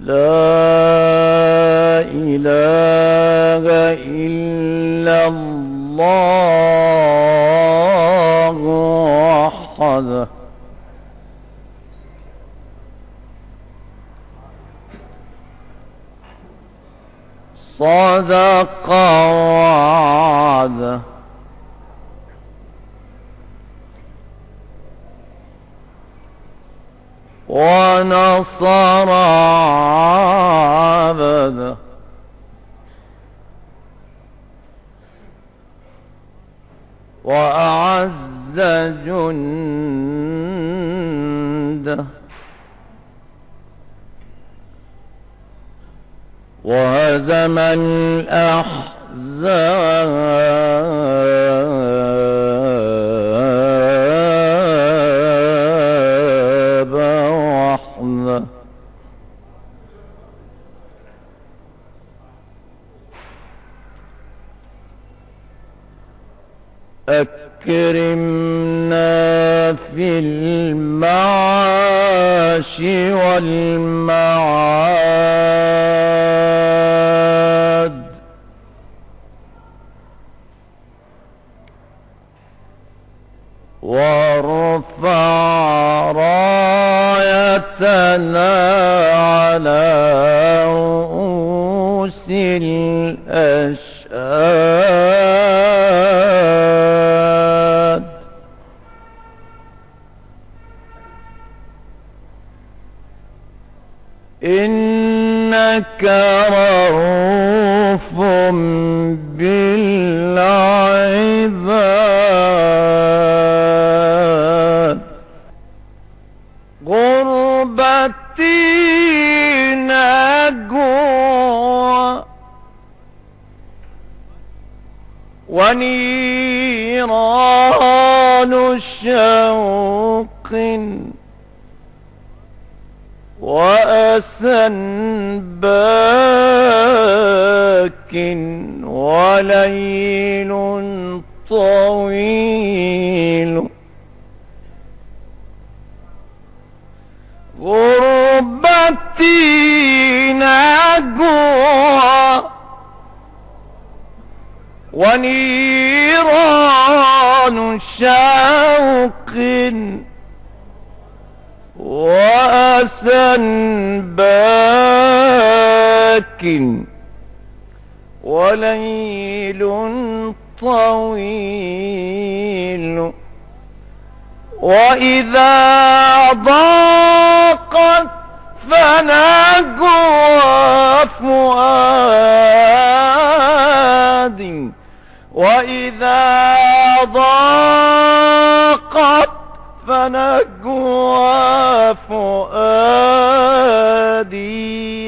لا إله إلا الله وحده. صدق وعده ونصر عبده. وأعز جنده. وهزم الأحزاب. أكرمنا في المعاش والمعاد. وارفع رايتنا على رؤوس الأشهاد إنك رؤوف بالعباد. غربتي نجوى ونيران شوق وأسى باك وليل طويل. غربتي نجوى ونيران شوق. وأسى باك وليل طويل وإذا ضاقت فنجوى فؤاد وإذا ضاقت فنجوى فؤادي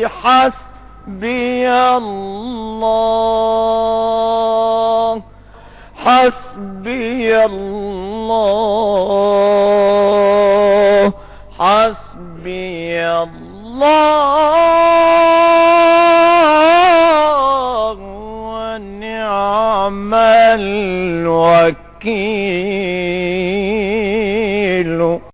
حسبي الله حسبي الله حسبي الله ونعم الوكيل. hacerlo